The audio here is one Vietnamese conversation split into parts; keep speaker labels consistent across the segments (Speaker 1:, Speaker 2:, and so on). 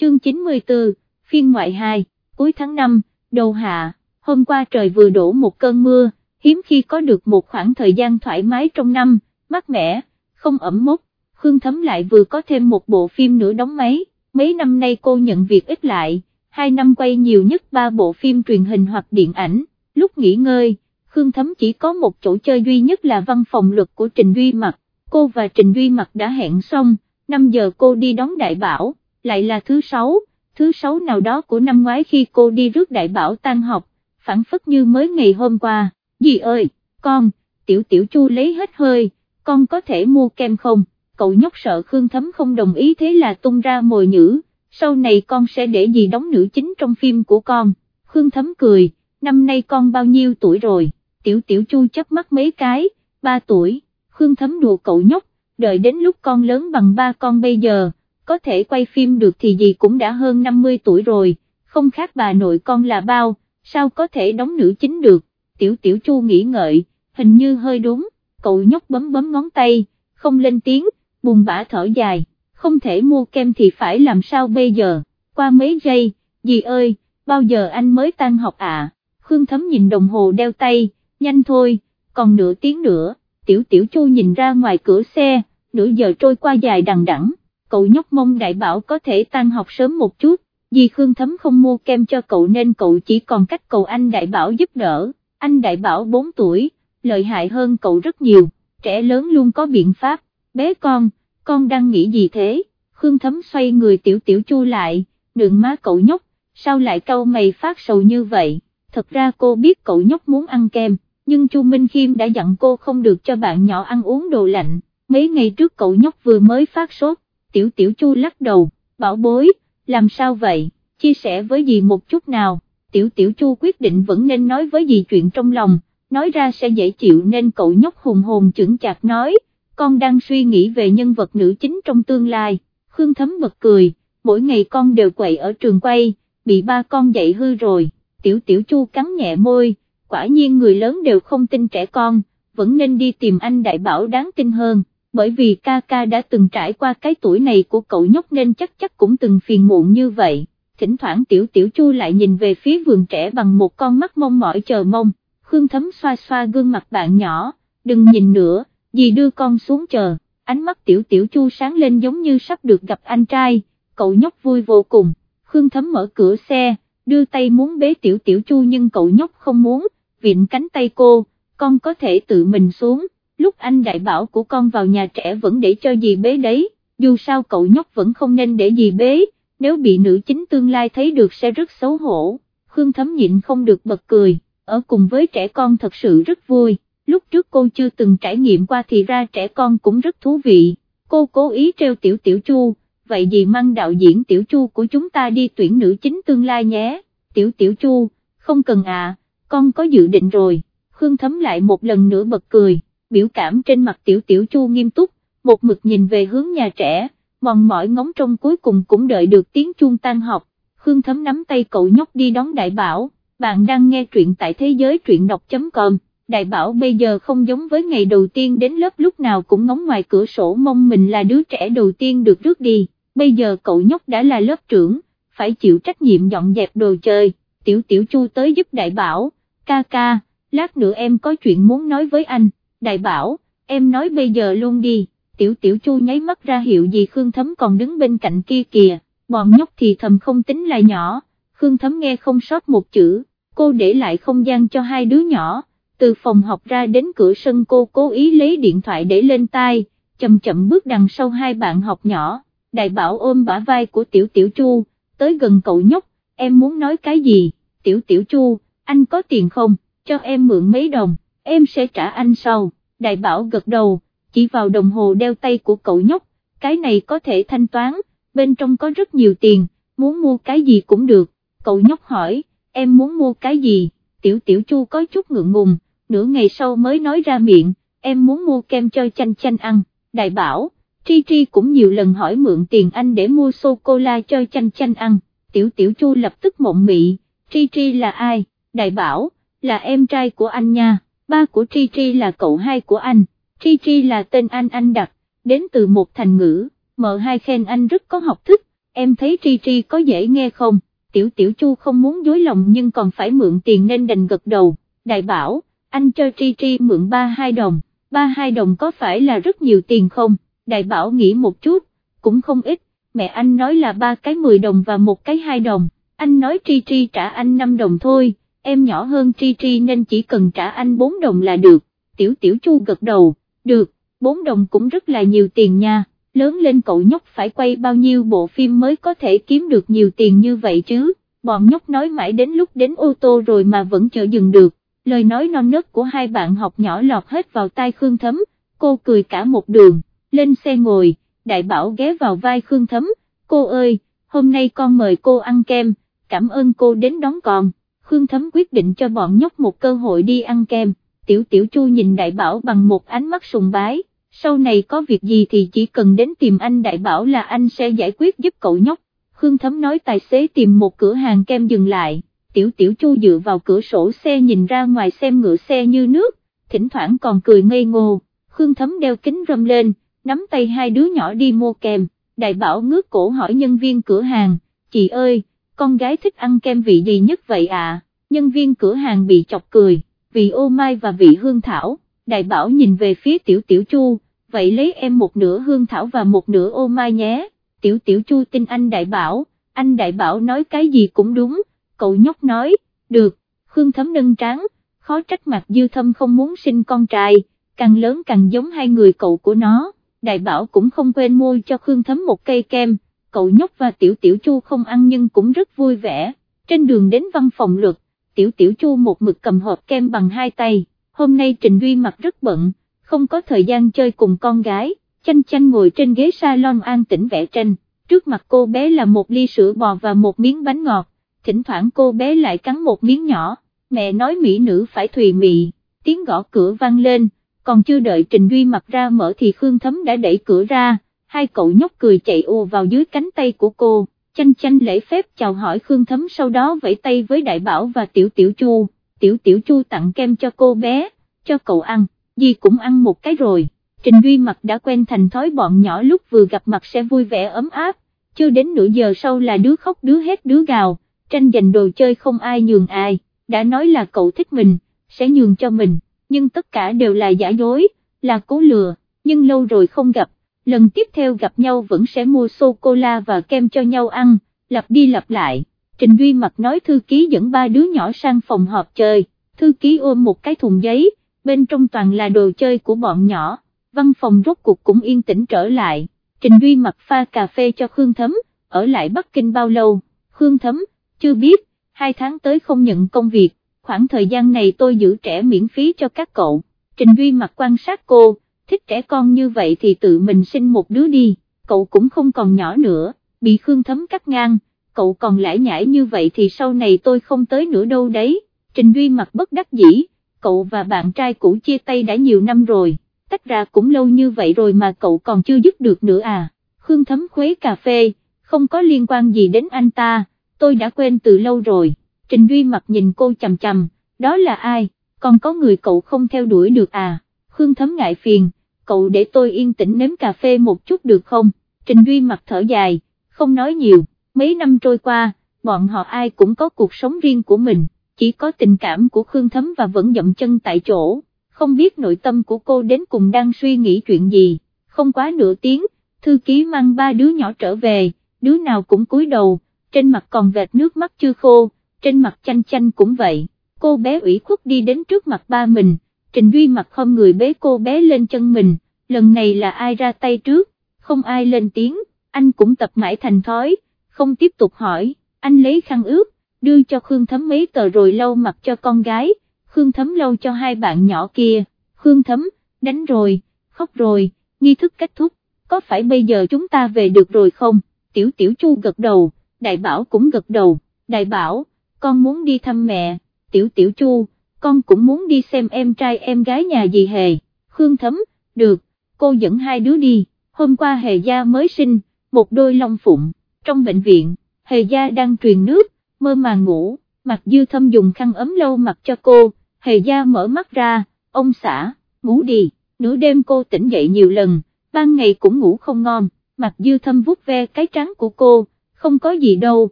Speaker 1: chương 94, phiên ngoại 2, cuối tháng 5, đầu hạ, hôm qua trời vừa đổ một cơn mưa, hiếm khi có được một khoảng thời gian thoải mái trong năm, mát mẻ, không ẩm mốc, Khương Thấm lại vừa có thêm một bộ phim nữa đóng máy, mấy năm nay cô nhận việc ít lại, hai năm quay nhiều nhất ba bộ phim truyền hình hoặc điện ảnh, lúc nghỉ ngơi, Khương Thấm chỉ có một chỗ chơi duy nhất là văn phòng luật của Trình Duy Mặc, cô và Trình Duy Mặc đã hẹn xong, 5 giờ cô đi đón đại bảo, lại là thứ sáu, thứ sáu nào đó của năm ngoái khi cô đi rước đại bảo tan học, phản phất như mới ngày hôm qua, dì ơi, con, tiểu tiểu chu lấy hết hơi, con có thể mua kem không, cậu nhóc sợ Khương Thấm không đồng ý thế là tung ra mồi nhữ, sau này con sẽ để gì đóng nữ chính trong phim của con, Khương Thấm cười, năm nay con bao nhiêu tuổi rồi, tiểu tiểu chu chớp mắt mấy cái, ba tuổi, Khương Thấm đùa cậu nhóc, đợi đến lúc con lớn bằng ba con bây giờ, có thể quay phim được thì gì cũng đã hơn 50 tuổi rồi, không khác bà nội con là bao, sao có thể đóng nữ chính được, tiểu tiểu chu nghĩ ngợi, hình như hơi đúng, cậu nhóc bấm bấm ngón tay, không lên tiếng, buồn bã thở dài, không thể mua kem thì phải làm sao bây giờ, qua mấy giây, dì ơi, bao giờ anh mới tan học à, Khương Thấm nhìn đồng hồ đeo tay, nhanh thôi, còn nửa tiếng nữa, tiểu tiểu chu nhìn ra ngoài cửa xe, nửa giờ trôi qua dài đằng đẵng, cậu nhóc mong đại bảo có thể tan học sớm một chút, vì Khương Thấm không mua kem cho cậu nên cậu chỉ còn cách cầu anh đại bảo giúp đỡ, anh đại bảo 4 tuổi, lợi hại hơn cậu rất nhiều, trẻ lớn luôn có biện pháp, bé con, con đang nghĩ gì thế, Khương Thấm xoay người tiểu tiểu chu lại, nượng má cậu nhóc, sao lại cau mày phát sầu như vậy, thật ra cô biết cậu nhóc muốn ăn kem, nhưng Chu Minh Khiêm đã dặn cô không được cho bạn nhỏ ăn uống đồ lạnh, mấy ngày trước cậu nhóc vừa mới phát sốt, tiểu tiểu chu lắc đầu, bảo bối, làm sao vậy, chia sẻ với dì một chút nào, tiểu tiểu chu quyết định vẫn nên nói với dì chuyện trong lòng, nói ra sẽ dễ chịu nên cậu nhóc hùng hồn chững chạc nói, con đang suy nghĩ về nhân vật nữ chính trong tương lai, Khương Thấm bật cười, mỗi ngày con đều quậy ở trường quay, bị ba con dạy hư rồi, tiểu tiểu chu cắn nhẹ môi, quả nhiên người lớn đều không tin trẻ con, vẫn nên đi tìm anh đại bảo đáng tin hơn bởi vì ca ca đã từng trải qua cái tuổi này của cậu nhóc nên chắc chắc cũng từng phiền muộn như vậy, thỉnh thoảng tiểu tiểu chu lại nhìn về phía vườn trẻ bằng một con mắt mong mỏi chờ mong, Khương Thấm xoa xoa gương mặt bạn nhỏ, đừng nhìn nữa, dì đưa con xuống chờ, ánh mắt tiểu tiểu chu sáng lên giống như sắp được gặp anh trai, cậu nhóc vui vô cùng, Khương Thấm mở cửa xe, đưa tay muốn bế tiểu tiểu chu nhưng cậu nhóc không muốn, viện cánh tay cô, con có thể tự mình xuống lúc anh đại bảo của con vào nhà trẻ vẫn để cho dì bế đấy, dù sao cậu nhóc vẫn không nên để dì bế, nếu bị nữ chính tương lai thấy được sẽ rất xấu hổ, Khương Thấm nhịn không được bật cười, ở cùng với trẻ con thật sự rất vui, lúc trước cô chưa từng trải nghiệm qua thì ra trẻ con cũng rất thú vị, cô cố ý treo tiểu tiểu chu, vậy dì mang đạo diễn tiểu chu của chúng ta đi tuyển nữ chính tương lai nhé, tiểu tiểu chu, không cần à, con có dự định rồi, Khương Thấm lại một lần nữa bật cười biểu cảm trên mặt tiểu tiểu chu nghiêm túc, một mực nhìn về hướng nhà trẻ, mòn mỏi ngóng trong cuối cùng cũng đợi được tiếng chuông tan học, Khương Thấm nắm tay cậu nhóc đi đón đại bảo, bạn đang nghe truyện tại thế giới truyện đọc.com. Đại bảo bây giờ không giống với ngày đầu tiên đến lớp lúc nào cũng ngóng ngoài cửa sổ mong mình là đứa trẻ đầu tiên được rước đi, bây giờ cậu nhóc đã là lớp trưởng, phải chịu trách nhiệm dọn dẹp đồ chơi, tiểu tiểu chu tới giúp đại bảo, ca ca, lát nữa em có chuyện muốn nói với anh, đại bảo, em nói bây giờ luôn đi, tiểu tiểu chu nháy mắt ra hiệu gì Khương Thấm còn đứng bên cạnh kia kìa, bọn nhóc thì thầm không tính là nhỏ, Khương Thấm nghe không sót một chữ, cô để lại không gian cho hai đứa nhỏ, từ phòng học ra đến cửa sân cô cố ý lấy điện thoại để lên tai, chậm chậm bước đằng sau hai bạn học nhỏ, đại bảo ôm bả vai của tiểu tiểu chu, tới gần cậu nhóc, em muốn nói cái gì, tiểu tiểu chu, anh có tiền không, cho em mượn mấy đồng em sẽ trả anh sau, đại bảo gật đầu, chỉ vào đồng hồ đeo tay của cậu nhóc, cái này có thể thanh toán, bên trong có rất nhiều tiền, muốn mua cái gì cũng được, cậu nhóc hỏi, em muốn mua cái gì, tiểu tiểu chu có chút ngượng ngùng, nửa ngày sau mới nói ra miệng, em muốn mua kem cho chanh chanh ăn, đại bảo, Tri Tri cũng nhiều lần hỏi mượn tiền anh để mua sô-cô-la cho chanh chanh ăn, tiểu tiểu chu lập tức mộng mị, Tri Tri là ai, đại bảo, là em trai của anh nha ba của Tri Tri là cậu hai của anh, Tri Tri là tên anh anh đặt, đến từ một thành ngữ, mợ hai khen anh rất có học thức, em thấy Tri Tri có dễ nghe không, tiểu tiểu chu không muốn dối lòng nhưng còn phải mượn tiền nên đành gật đầu, đại bảo, anh cho Tri Tri mượn ba hai đồng, ba hai đồng có phải là rất nhiều tiền không, đại bảo nghĩ một chút, cũng không ít, mẹ anh nói là ba cái 10 đồng và một cái hai đồng, anh nói Tri Tri trả anh 5 đồng thôi, em nhỏ hơn Tri Tri nên chỉ cần trả anh 4 đồng là được, tiểu tiểu chu gật đầu, được, 4 đồng cũng rất là nhiều tiền nha, lớn lên cậu nhóc phải quay bao nhiêu bộ phim mới có thể kiếm được nhiều tiền như vậy chứ, bọn nhóc nói mãi đến lúc đến ô tô rồi mà vẫn chờ dừng được, lời nói non nớt của hai bạn học nhỏ lọt hết vào tai Khương Thấm, cô cười cả một đường, lên xe ngồi, đại bảo ghé vào vai Khương Thấm, cô ơi, hôm nay con mời cô ăn kem, cảm ơn cô đến đón con, Khương Thấm quyết định cho bọn nhóc một cơ hội đi ăn kem, tiểu tiểu chu nhìn đại bảo bằng một ánh mắt sùng bái, sau này có việc gì thì chỉ cần đến tìm anh đại bảo là anh sẽ giải quyết giúp cậu nhóc, Khương Thấm nói tài xế tìm một cửa hàng kem dừng lại, tiểu tiểu chu dựa vào cửa sổ xe nhìn ra ngoài xem ngựa xe như nước, thỉnh thoảng còn cười ngây ngô, Khương Thấm đeo kính râm lên, nắm tay hai đứa nhỏ đi mua kem, đại bảo ngước cổ hỏi nhân viên cửa hàng, chị ơi, con gái thích ăn kem vị gì nhất vậy à, nhân viên cửa hàng bị chọc cười, vị ô mai và vị hương thảo, đại bảo nhìn về phía tiểu tiểu chu, vậy lấy em một nửa hương thảo và một nửa ô mai nhé, tiểu tiểu chu tin anh đại bảo, anh đại bảo nói cái gì cũng đúng, cậu nhóc nói, được, hương thấm nâng tráng, khó trách mặt dư thâm không muốn sinh con trai, càng lớn càng giống hai người cậu của nó, đại bảo cũng không quên mua cho Khương Thấm một cây kem, cậu nhóc và tiểu tiểu chu không ăn nhưng cũng rất vui vẻ, trên đường đến văn phòng luật, tiểu tiểu chu một mực cầm hộp kem bằng hai tay, hôm nay Trình Duy mặt rất bận, không có thời gian chơi cùng con gái, chanh chanh ngồi trên ghế salon an tĩnh vẽ tranh, trước mặt cô bé là một ly sữa bò và một miếng bánh ngọt, thỉnh thoảng cô bé lại cắn một miếng nhỏ, mẹ nói mỹ nữ phải thùy mị, tiếng gõ cửa vang lên, còn chưa đợi Trình Duy mặt ra mở thì Khương Thấm đã đẩy cửa ra, hai cậu nhóc cười chạy ồ vào dưới cánh tay của cô, chanh chanh lễ phép chào hỏi Khương Thấm sau đó vẫy tay với Đại Bảo và Tiểu Tiểu Chu, Tiểu Tiểu Chu tặng kem cho cô bé, cho cậu ăn, gì cũng ăn một cái rồi. Trình Duy mặt đã quen thành thói bọn nhỏ lúc vừa gặp mặt sẽ vui vẻ ấm áp, chưa đến nửa giờ sau là đứa khóc đứa hét đứa gào, tranh giành đồ chơi không ai nhường ai, đã nói là cậu thích mình, sẽ nhường cho mình, nhưng tất cả đều là giả dối, là cố lừa, nhưng lâu rồi không gặp, lần tiếp theo gặp nhau vẫn sẽ mua sô-cô-la và kem cho nhau ăn, lặp đi lặp lại. Trình Duy mặt nói thư ký dẫn ba đứa nhỏ sang phòng họp chơi, thư ký ôm một cái thùng giấy, bên trong toàn là đồ chơi của bọn nhỏ, văn phòng rốt cuộc cũng yên tĩnh trở lại, Trình Duy mặt pha cà phê cho Khương Thấm, ở lại Bắc Kinh bao lâu, Khương Thấm, chưa biết, hai tháng tới không nhận công việc, khoảng thời gian này tôi giữ trẻ miễn phí cho các cậu, Trình Duy mặt quan sát cô, thích trẻ con như vậy thì tự mình sinh một đứa đi, cậu cũng không còn nhỏ nữa, bị Khương Thấm cắt ngang, cậu còn lãi nhãi như vậy thì sau này tôi không tới nữa đâu đấy, Trình Duy mặt bất đắc dĩ, cậu và bạn trai cũ chia tay đã nhiều năm rồi, tách ra cũng lâu như vậy rồi mà cậu còn chưa dứt được nữa à, Khương Thấm khuấy cà phê, không có liên quan gì đến anh ta, tôi đã quên từ lâu rồi, Trình Duy mặt nhìn cô chầm chầm, đó là ai, còn có người cậu không theo đuổi được à, Khương Thấm ngại phiền, cậu để tôi yên tĩnh nếm cà phê một chút được không, Trình Duy mặt thở dài, không nói nhiều, mấy năm trôi qua, bọn họ ai cũng có cuộc sống riêng của mình, chỉ có tình cảm của Khương Thấm và vẫn dậm chân tại chỗ, không biết nội tâm của cô đến cùng đang suy nghĩ chuyện gì, không quá nửa tiếng, thư ký mang ba đứa nhỏ trở về, đứa nào cũng cúi đầu, trên mặt còn vệt nước mắt chưa khô, trên mặt chanh chanh cũng vậy, cô bé ủy khuất đi đến trước mặt ba mình, Trình Duy mặt không người bế cô bé lên chân mình, lần này là ai ra tay trước, không ai lên tiếng, anh cũng tập mãi thành thói, không tiếp tục hỏi, anh lấy khăn ướt, đưa cho Khương Thấm mấy tờ rồi lau mặt cho con gái, Khương Thấm lau cho hai bạn nhỏ kia, Khương Thấm, đánh rồi, khóc rồi, nghi thức kết thúc, có phải bây giờ chúng ta về được rồi không, Tiểu Tiểu Chu gật đầu, Đại Bảo cũng gật đầu, Đại Bảo, con muốn đi thăm mẹ, Tiểu Tiểu Chu, con cũng muốn đi xem em trai em gái nhà dì Hề, Khương Thấm, được, cô dẫn hai đứa đi, hôm qua Hề Gia mới sinh, một đôi long phụng, trong bệnh viện, Hề Gia đang truyền nước, mơ màng ngủ, mặt dư thâm dùng khăn ấm lâu mặt cho cô, Hề Gia mở mắt ra, ông xã, ngủ đi, nửa đêm cô tỉnh dậy nhiều lần, ban ngày cũng ngủ không ngon, mặt dư thâm vuốt ve cái trắng của cô, không có gì đâu,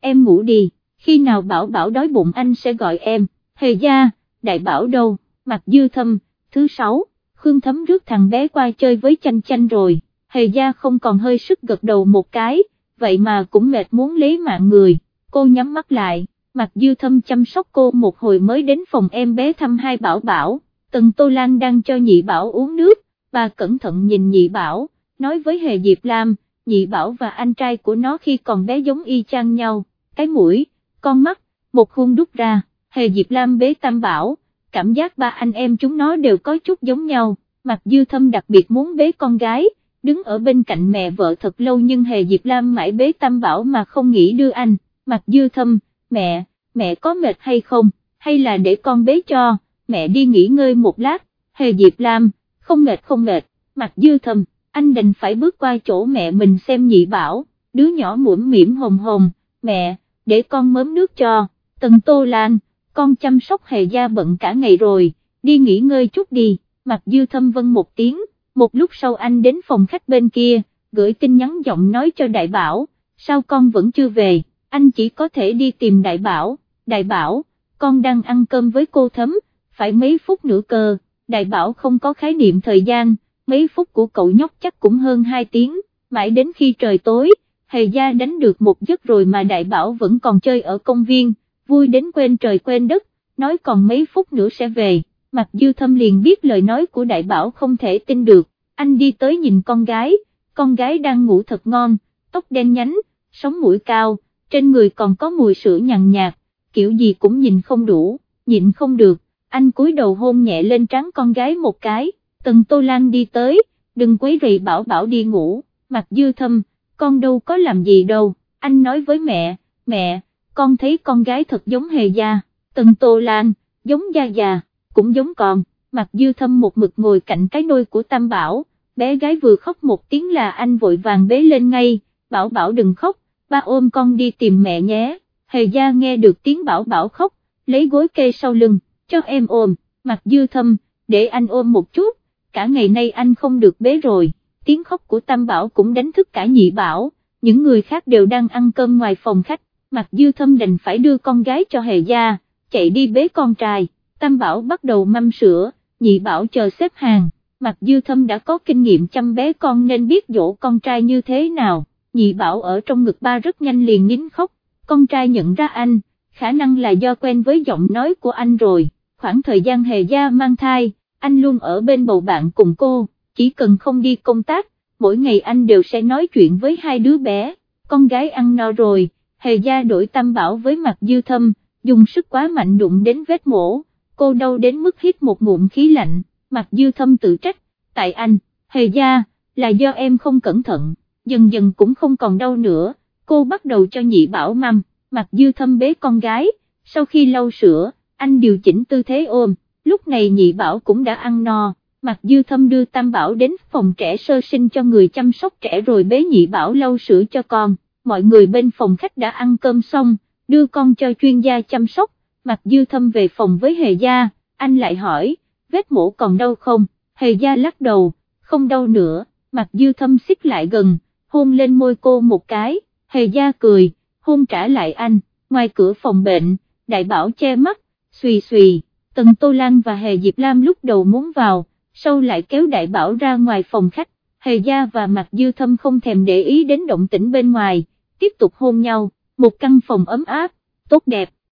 Speaker 1: em ngủ đi, khi nào bảo bảo đói bụng anh sẽ gọi em, hề gia, đại bảo đâu, mặt dư thâm, thứ sáu, Khương Thấm rước thằng bé qua chơi với chanh chanh rồi, hề gia không còn hơi sức gật đầu một cái, vậy mà cũng mệt muốn lấy mạng người, cô nhắm mắt lại, mặt dư thâm chăm sóc cô một hồi mới đến phòng em bé thăm hai bảo bảo, tần Tô Lan đang cho nhị bảo uống nước, bà cẩn thận nhìn nhị bảo, nói với hề Diệp Lam, nhị bảo và anh trai của nó khi còn bé giống y chang nhau, cái mũi, con mắt, một khuôn đúc ra, hề Diệp Lam bế tam bảo, cảm giác ba anh em chúng nó đều có chút giống nhau, Mặc dư thâm đặc biệt muốn bế con gái, đứng ở bên cạnh mẹ vợ thật lâu nhưng hề Diệp Lam mãi bế tam bảo mà không nghĩ đưa anh, Mặc dư thâm, mẹ, mẹ có mệt hay không, hay là để con bế cho, mẹ đi nghỉ ngơi một lát, hề Diệp Lam, không mệt không mệt, Mặc dư thâm, anh đành phải bước qua chỗ mẹ mình xem nhị bảo, đứa nhỏ mũm mỉm hồng hồng, mẹ, để con mớm nước cho, tần tô lan, con chăm sóc hề gia bận cả ngày rồi, đi nghỉ ngơi chút đi, mặt dư thâm vân một tiếng, một lúc sau anh đến phòng khách bên kia, gửi tin nhắn giọng nói cho đại bảo, sao con vẫn chưa về, anh chỉ có thể đi tìm đại bảo, đại bảo, con đang ăn cơm với cô thấm, phải mấy phút nữa cơ, đại bảo không có khái niệm thời gian, mấy phút của cậu nhóc chắc cũng hơn 2 tiếng, mãi đến khi trời tối, hề gia đánh được một giấc rồi mà đại bảo vẫn còn chơi ở công viên, vui đến quên trời quên đất, nói còn mấy phút nữa sẽ về, mặt dư thâm liền biết lời nói của đại bảo không thể tin được, anh đi tới nhìn con gái, con gái đang ngủ thật ngon, tóc đen nhánh, sống mũi cao, trên người còn có mùi sữa nhàn nhạt, kiểu gì cũng nhìn không đủ, nhịn không được, anh cúi đầu hôn nhẹ lên trán con gái một cái, tần Tô Lan đi tới, đừng quấy rầy bảo bảo đi ngủ, mặt dư thâm, con đâu có làm gì đâu, anh nói với mẹ, mẹ, con thấy con gái thật giống hề gia, tần Tô Lan, giống gia già, cũng giống con, mặt dư thâm một mực ngồi cạnh cái nôi của Tam Bảo, bé gái vừa khóc một tiếng là anh vội vàng bế lên ngay, bảo bảo đừng khóc, ba ôm con đi tìm mẹ nhé, hề gia nghe được tiếng bảo bảo khóc, lấy gối kê sau lưng, cho em ôm, mặt dư thâm, để anh ôm một chút, cả ngày nay anh không được bế rồi, tiếng khóc của Tam Bảo cũng đánh thức cả nhị bảo, những người khác đều đang ăn cơm ngoài phòng khách, Mặc dư thâm đành phải đưa con gái cho hề gia, chạy đi bế con trai, Tam Bảo bắt đầu mâm sữa, nhị bảo chờ xếp hàng, Mặc dư thâm đã có kinh nghiệm chăm bé con nên biết dỗ con trai như thế nào, nhị bảo ở trong ngực ba rất nhanh liền nín khóc, con trai nhận ra anh, khả năng là do quen với giọng nói của anh rồi, khoảng thời gian hề gia mang thai, anh luôn ở bên bầu bạn cùng cô, chỉ cần không đi công tác, mỗi ngày anh đều sẽ nói chuyện với hai đứa bé, con gái ăn no rồi, hề gia đổi tam bảo với mặt dư thâm, dùng sức quá mạnh đụng đến vết mổ, cô đau đến mức hít một ngụm khí lạnh, mặt dư thâm tự trách, tại anh, hề gia, là do em không cẩn thận, dần dần cũng không còn đau nữa, cô bắt đầu cho nhị bảo mâm, mặt dư thâm bế con gái, sau khi lau sữa, anh điều chỉnh tư thế ôm, lúc này nhị bảo cũng đã ăn no, mặt dư thâm đưa tam bảo đến phòng trẻ sơ sinh cho người chăm sóc trẻ rồi bế nhị bảo lau sữa cho con, mọi người bên phòng khách đã ăn cơm xong, đưa con cho chuyên gia chăm sóc, mặt dư thâm về phòng với hề gia, anh lại hỏi, vết mổ còn đau không, hề gia lắc đầu, không đau nữa, mặt dư thâm xích lại gần, hôn lên môi cô một cái, hề gia cười, hôn trả lại anh, ngoài cửa phòng bệnh, đại bảo che mắt, xùy xùy, tần Tô Lan và hề Diệp Lam lúc đầu muốn vào, sau lại kéo đại bảo ra ngoài phòng khách, hề gia và Mạc dư thâm không thèm để ý đến động tĩnh bên ngoài, tiếp tục hôn nhau, một căn phòng ấm áp, tốt đẹp.